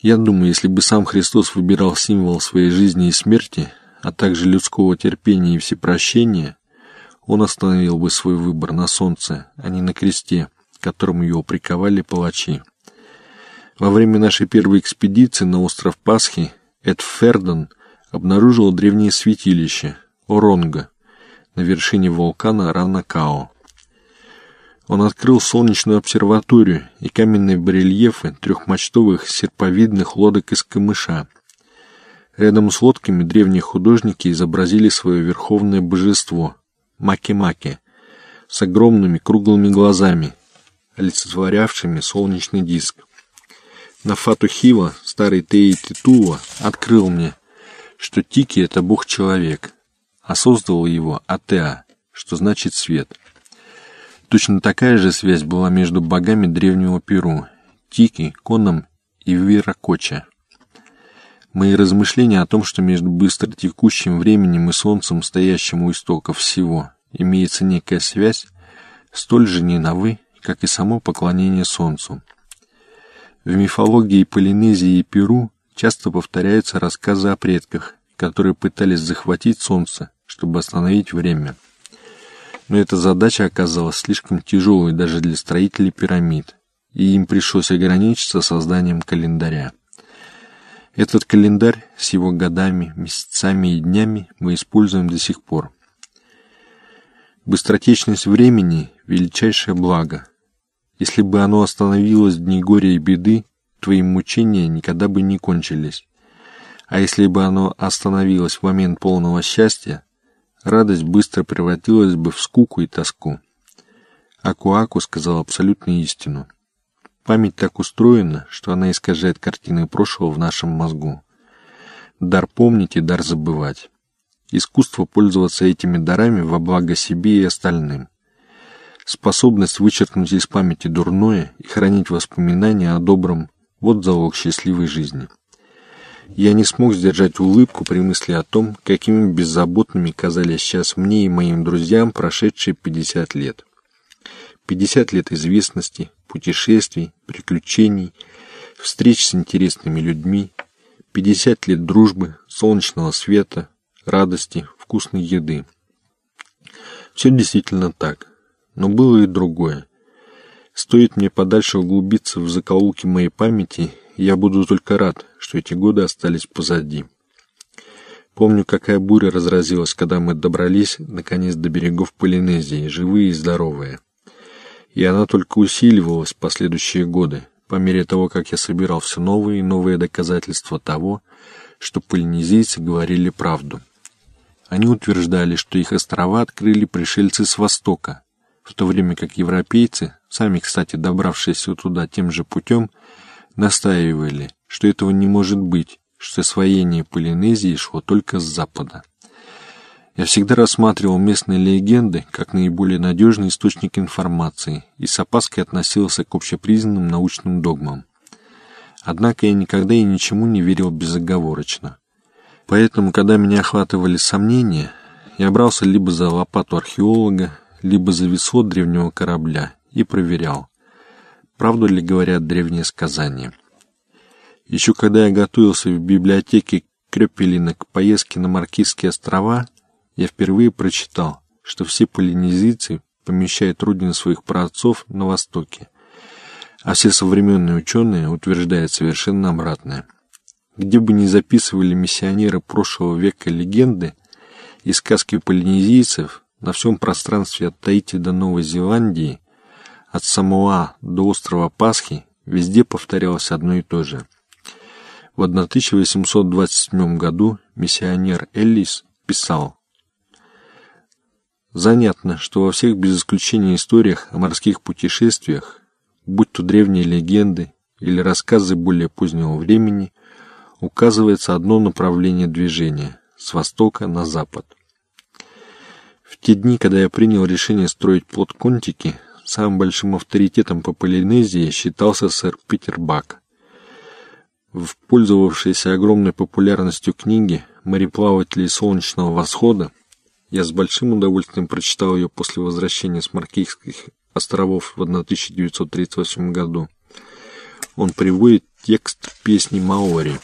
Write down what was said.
Я думаю, если бы сам Христос выбирал символ своей жизни и смерти, а также людского терпения и всепрощения, он остановил бы свой выбор на солнце, а не на кресте, которому его приковали палачи. Во время нашей первой экспедиции на остров Пасхи Эд Ферден обнаружил древнее святилище Оронга на вершине вулкана Ранакао. Он открыл солнечную обсерваторию и каменные барельефы трехмачтовых серповидных лодок из камыша. Рядом с лодками древние художники изобразили свое верховное божество – Маки-Маки, с огромными круглыми глазами, олицетворявшими солнечный диск. Нафату Хива, старый Теи Титула, открыл мне, что Тики – это бог-человек, а создал его Атеа, что значит свет – Точно такая же связь была между богами древнего Перу – Тики, Коном и Виракоча. Мои размышления о том, что между быстротекущим временем и Солнцем, стоящим у истоков всего, имеется некая связь, столь же не новы, как и само поклонение Солнцу. В мифологии Полинезии и Перу часто повторяются рассказы о предках, которые пытались захватить Солнце, чтобы остановить время – но эта задача оказалась слишком тяжелой даже для строителей пирамид, и им пришлось ограничиться созданием календаря. Этот календарь с его годами, месяцами и днями мы используем до сих пор. Быстротечность времени – величайшее благо. Если бы оно остановилось в дни горя и беды, твои мучения никогда бы не кончились. А если бы оно остановилось в момент полного счастья, радость быстро превратилась бы в скуку и тоску. Акуаку сказал абсолютную истину. Память так устроена, что она искажает картины прошлого в нашем мозгу. Дар помнить и дар забывать. Искусство пользоваться этими дарами во благо себе и остальным. Способность вычеркнуть из памяти дурное и хранить воспоминания о добром – вот залог счастливой жизни. Я не смог сдержать улыбку при мысли о том, какими беззаботными казались сейчас мне и моим друзьям прошедшие 50 лет. 50 лет известности, путешествий, приключений, встреч с интересными людьми, 50 лет дружбы, солнечного света, радости, вкусной еды. Все действительно так, но было и другое. Стоит мне подальше углубиться в закоулки моей памяти, я буду только рад, что эти годы остались позади. Помню, какая буря разразилась, когда мы добрались, наконец, до берегов Полинезии, живые и здоровые. И она только усиливалась в последующие годы, по мере того, как я собирал все новые и новые доказательства того, что полинезийцы говорили правду. Они утверждали, что их острова открыли пришельцы с востока, в то время как европейцы, сами, кстати, добравшиеся туда тем же путем, настаивали, что этого не может быть, что освоение Полинезии шло только с запада. Я всегда рассматривал местные легенды как наиболее надежный источник информации и с опаской относился к общепризнанным научным догмам. Однако я никогда и ничему не верил безоговорочно. Поэтому, когда меня охватывали сомнения, я брался либо за лопату археолога, либо за весло древнего корабля и проверял, правду ли говорят древние сказания. Еще когда я готовился в библиотеке Крепелина к поездке на Маркизские острова, я впервые прочитал, что все полинезийцы помещают родины своих праотцов на Востоке, а все современные ученые утверждают совершенно обратное. Где бы ни записывали миссионеры прошлого века легенды и сказки полинезийцев, на всем пространстве от Таити до Новой Зеландии, от Самоа до острова Пасхи, везде повторялось одно и то же – в 1827 году миссионер Эллис писал Занятно, что во всех без исключения историях о морских путешествиях, будь то древние легенды или рассказы более позднего времени, указывается одно направление движения – с востока на запад. В те дни, когда я принял решение строить плод Контики, самым большим авторитетом по Полинезии считался сэр Питер Бак – в пользовавшейся огромной популярностью книге «Мореплаватели солнечного восхода» я с большим удовольствием прочитал ее после возвращения с Маркийских островов в 1938 году. Он приводит Текст песни Маори.